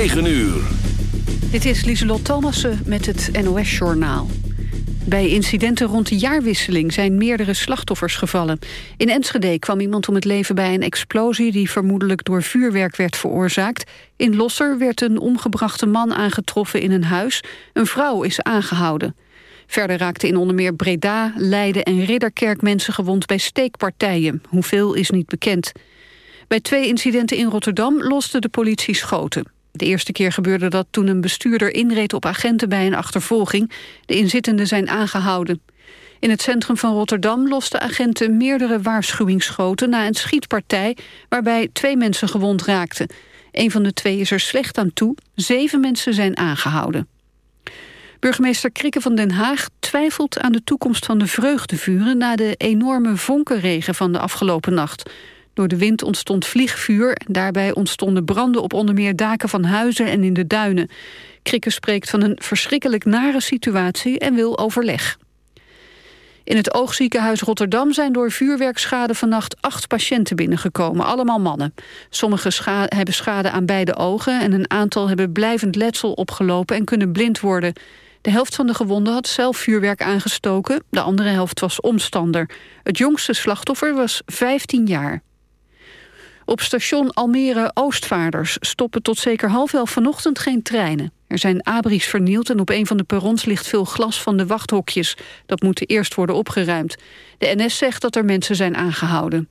9 uur. Dit is Lieselot Thomassen met het NOS-journaal. Bij incidenten rond de jaarwisseling zijn meerdere slachtoffers gevallen. In Enschede kwam iemand om het leven bij een explosie... die vermoedelijk door vuurwerk werd veroorzaakt. In Losser werd een omgebrachte man aangetroffen in een huis. Een vrouw is aangehouden. Verder raakten in onder meer Breda, Leiden en Ridderkerk mensen gewond bij steekpartijen. Hoeveel is niet bekend. Bij twee incidenten in Rotterdam loste de politie schoten. De eerste keer gebeurde dat toen een bestuurder inreed op agenten bij een achtervolging. De inzittenden zijn aangehouden. In het centrum van Rotterdam losten agenten meerdere waarschuwingsschoten... na een schietpartij waarbij twee mensen gewond raakten. Een van de twee is er slecht aan toe. Zeven mensen zijn aangehouden. Burgemeester Krikke van Den Haag twijfelt aan de toekomst van de vreugdevuren... na de enorme vonkenregen van de afgelopen nacht. Door de wind ontstond vliegvuur. Daarbij ontstonden branden op onder meer daken van huizen en in de duinen. Krikke spreekt van een verschrikkelijk nare situatie en wil overleg. In het oogziekenhuis Rotterdam zijn door vuurwerkschade vannacht acht patiënten binnengekomen, allemaal mannen. Sommigen hebben schade aan beide ogen en een aantal hebben blijvend letsel opgelopen en kunnen blind worden. De helft van de gewonden had zelf vuurwerk aangestoken, de andere helft was omstander. Het jongste slachtoffer was 15 jaar. Op station Almere Oostvaarders stoppen tot zeker half elf vanochtend geen treinen. Er zijn abris vernield en op een van de perrons ligt veel glas van de wachthokjes. Dat moet eerst worden opgeruimd. De NS zegt dat er mensen zijn aangehouden.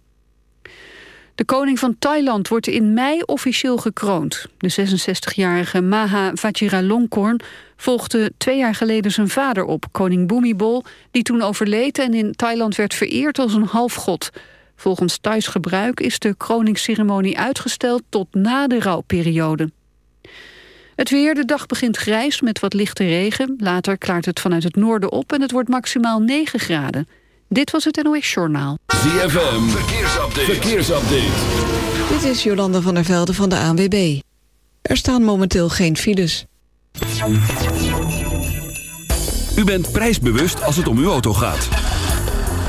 De koning van Thailand wordt in mei officieel gekroond. De 66-jarige Maha Vajiralongkorn volgde twee jaar geleden zijn vader op, koning Bhumibol, die toen overleed en in Thailand werd vereerd als een halfgod. Volgens thuisgebruik is de kroningsceremonie uitgesteld tot na de rouwperiode. Het weer, de dag begint grijs met wat lichte regen. Later klaart het vanuit het noorden op en het wordt maximaal 9 graden. Dit was het NOS Journaal. ZFM, verkeersupdate. verkeersupdate. Dit is Jolanda van der Velde van de ANWB. Er staan momenteel geen files. U bent prijsbewust als het om uw auto gaat.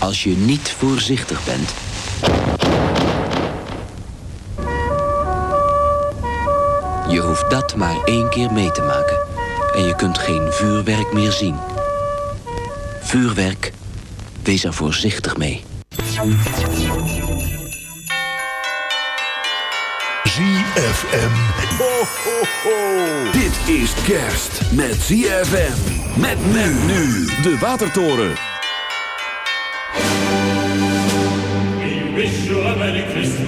als je niet voorzichtig bent. Je hoeft dat maar één keer mee te maken. En je kunt geen vuurwerk meer zien. Vuurwerk, wees er voorzichtig mee. ZFM. Ho, ho, ho. Dit is kerst met ZFM. Met men nu de Watertoren.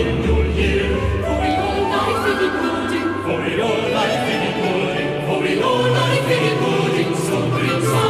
For we all life in it, for we all life in it, so bring.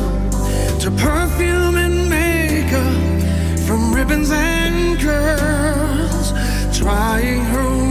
to perfume and makeup, from ribbons and curls, trying her.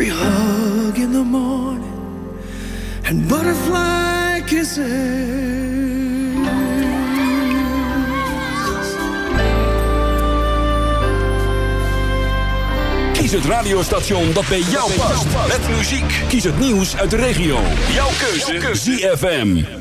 Every hug in the morning and butterfly kisses. Kies het radiostation dat bij jou past. Met muziek. Kies het nieuws uit de regio. Jouw keuze. Jouw keuze. ZFM.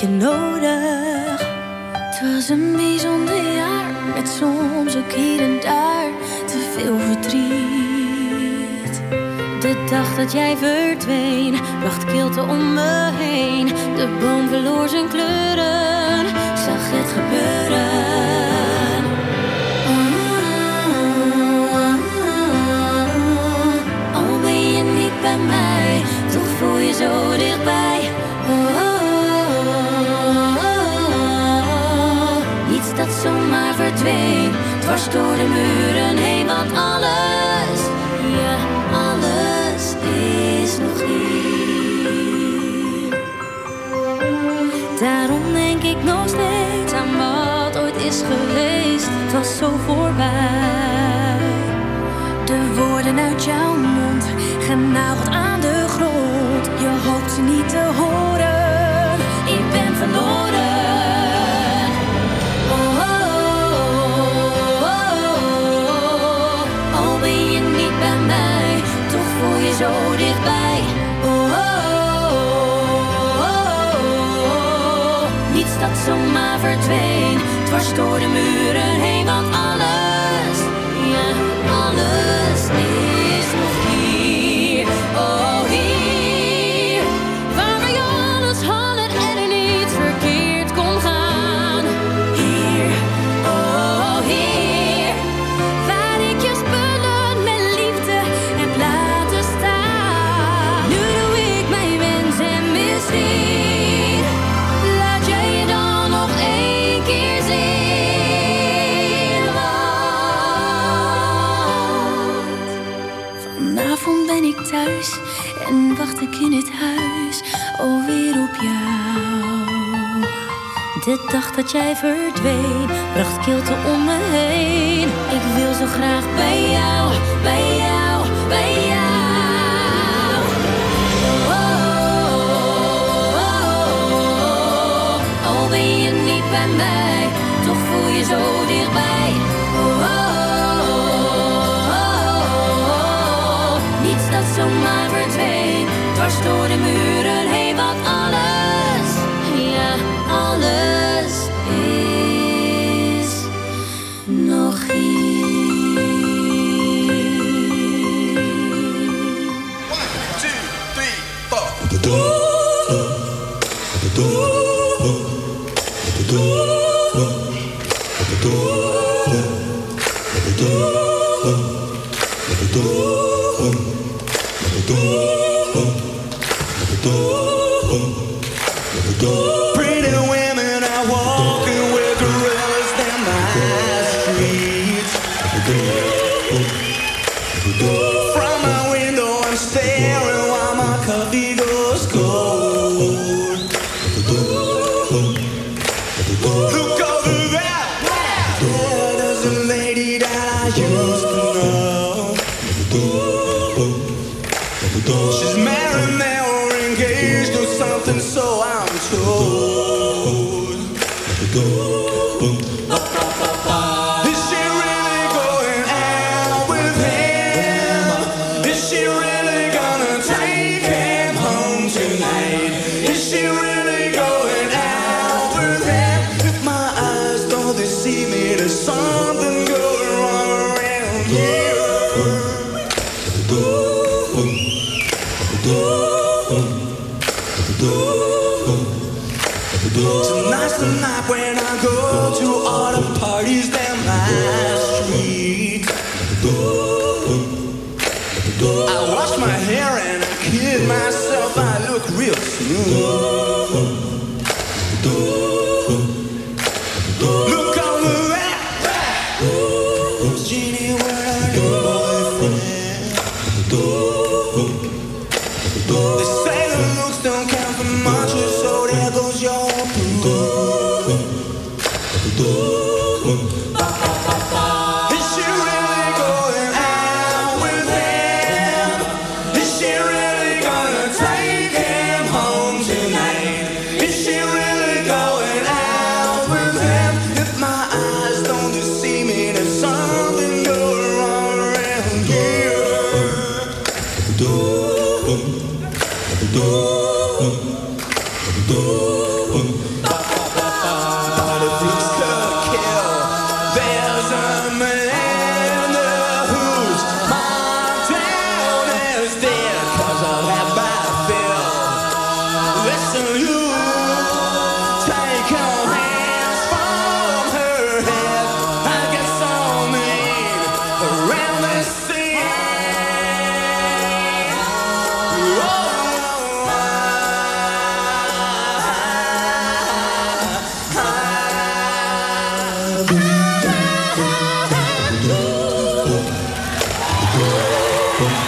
Je nodig. Het was een bijzonder jaar, met soms ook hier en daar te veel verdriet. De dag dat jij verdween, bracht kilte om me heen. De boom verloor zijn kleuren, zag het gebeuren. Bij mij, toch voel je zo dichtbij. Verdween, dwars door de muren heen, want alles, ja, alles is nog hier. Daarom denk ik nog steeds aan wat ooit is geweest. Het was zo voorbij. De woorden uit jouw mond, genageld aan de grond. Je hoopt ze niet te horen. Zomaar verdween, dwars door de muren heen, vanavond ben ik thuis en wacht ik in het huis alweer op jou. De dag dat jij verdween, bracht kilte om me heen. Ik wil zo graag bij jou, bij jou, bij jou. Oh, oh, oh. Ben je niet bij mij, toch voel je zo dichtbij. Dat zomaar verdween, dwars door de muren me, Cool.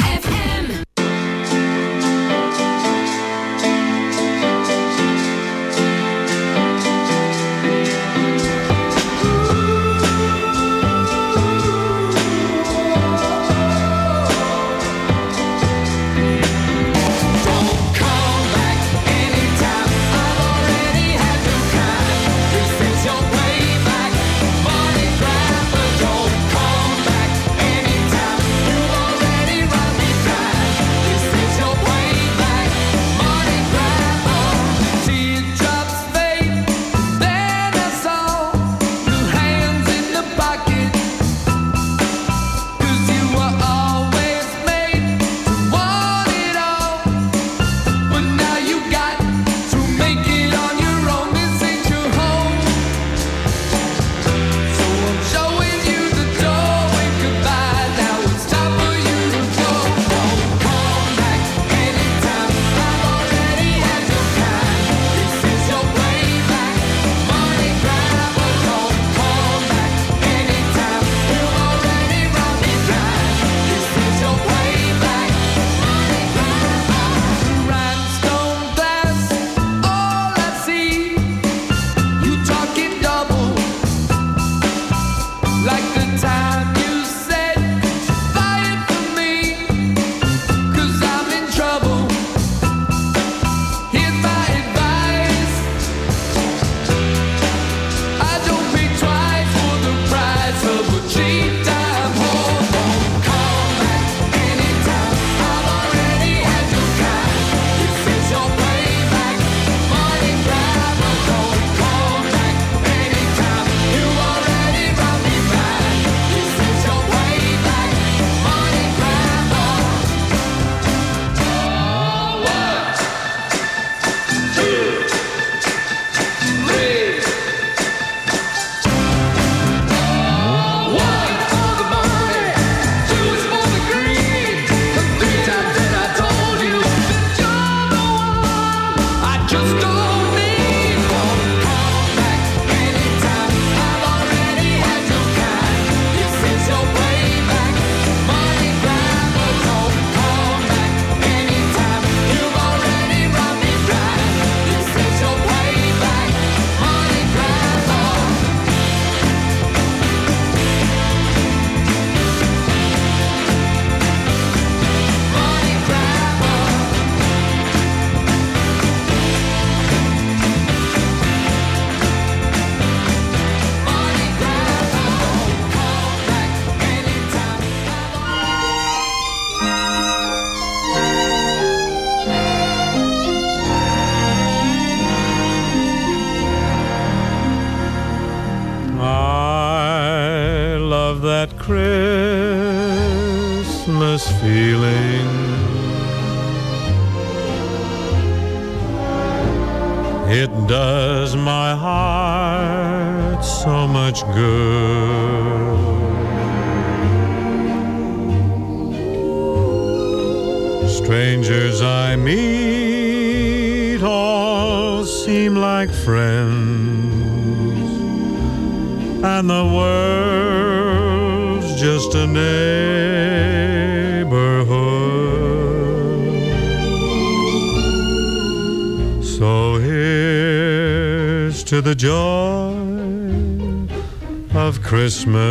Christmas.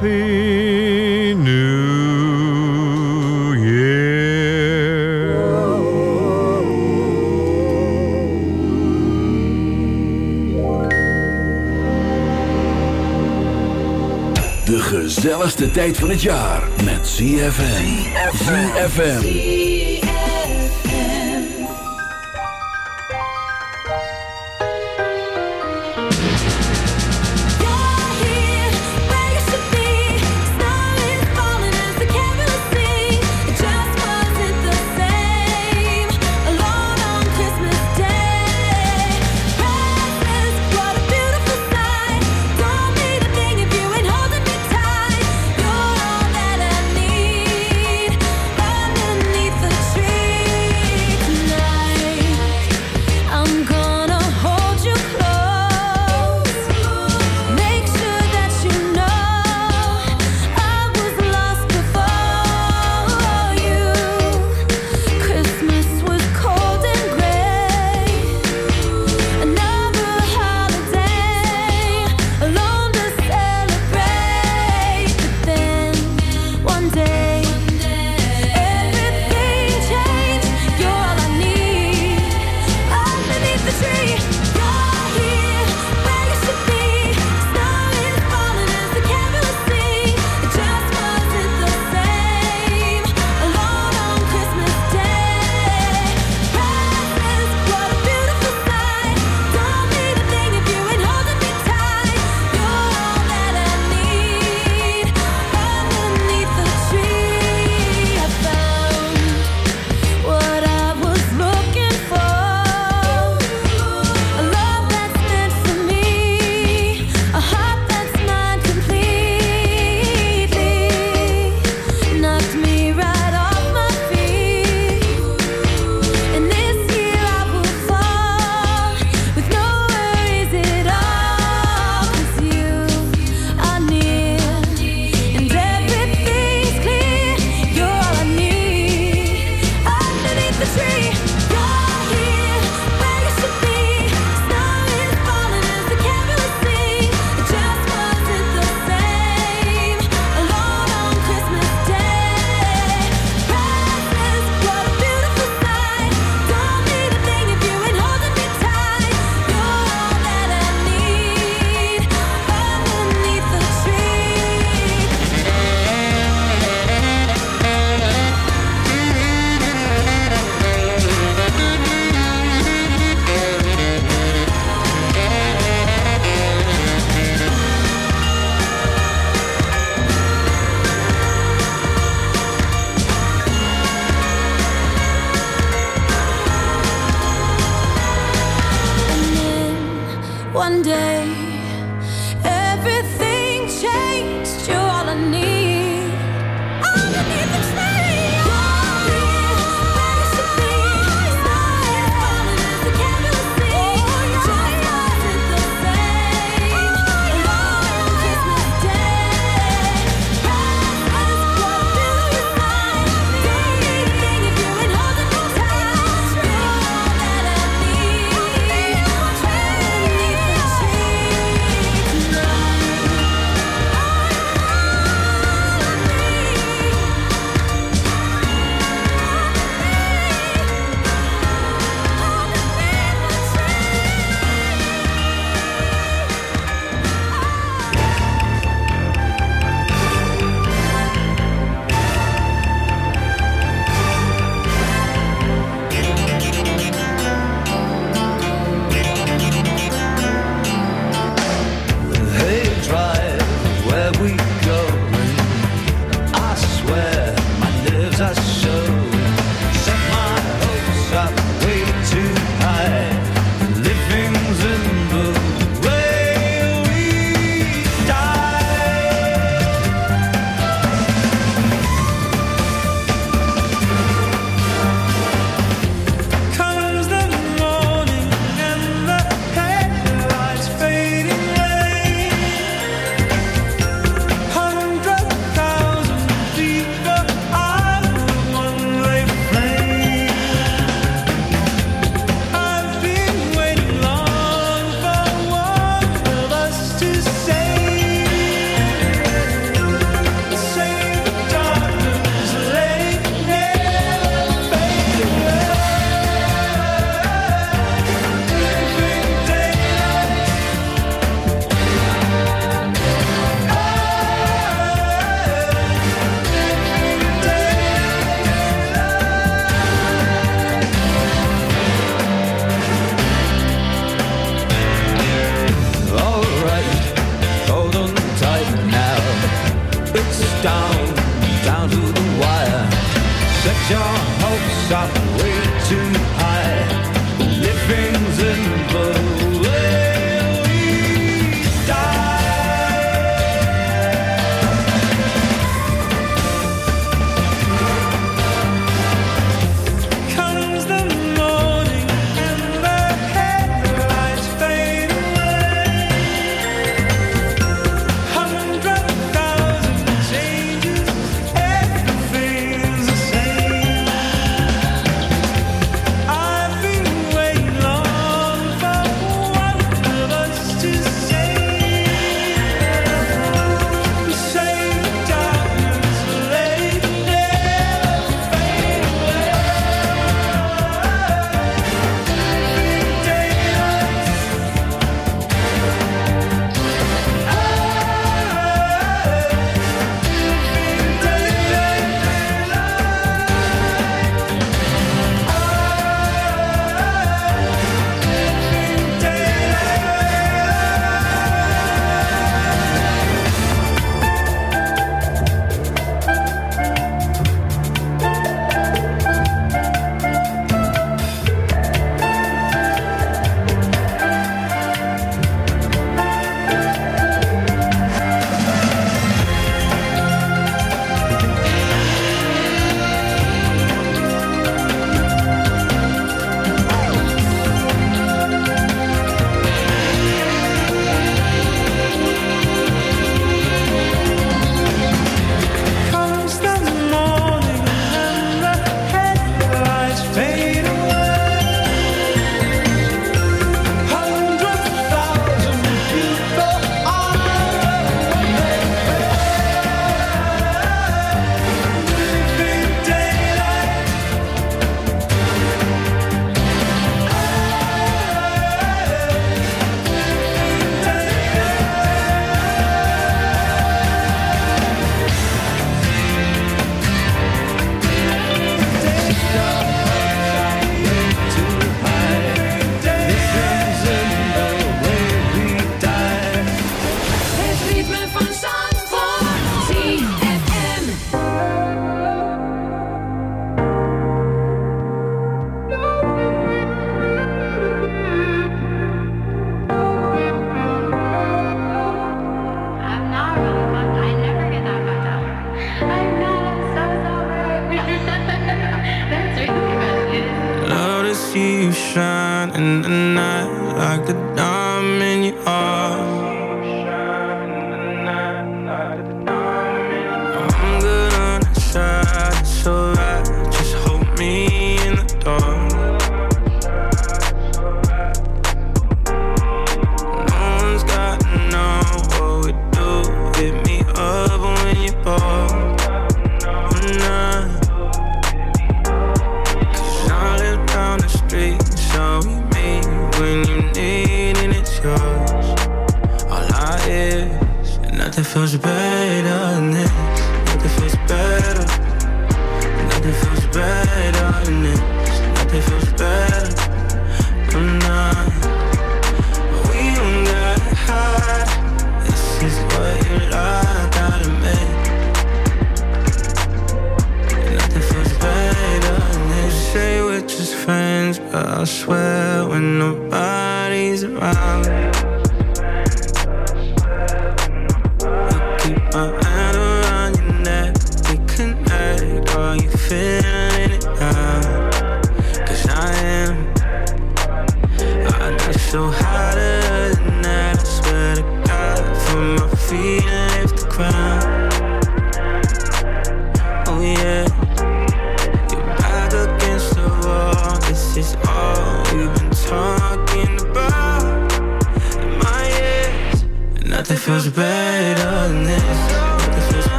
Happy new De gezelligste tijd van het jaar met ZFM. ZFM.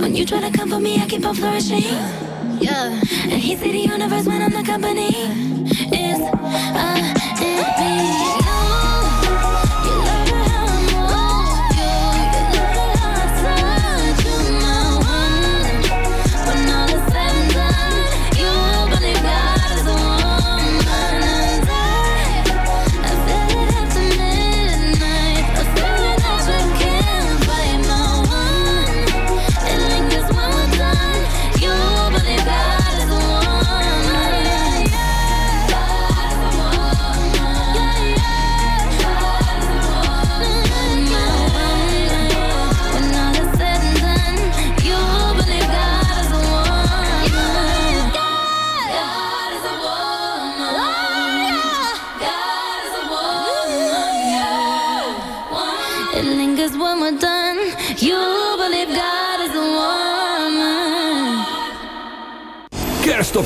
When you try to come for me, I keep on flourishing. Yeah. And he's the universe when I'm the company. Is a?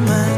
慢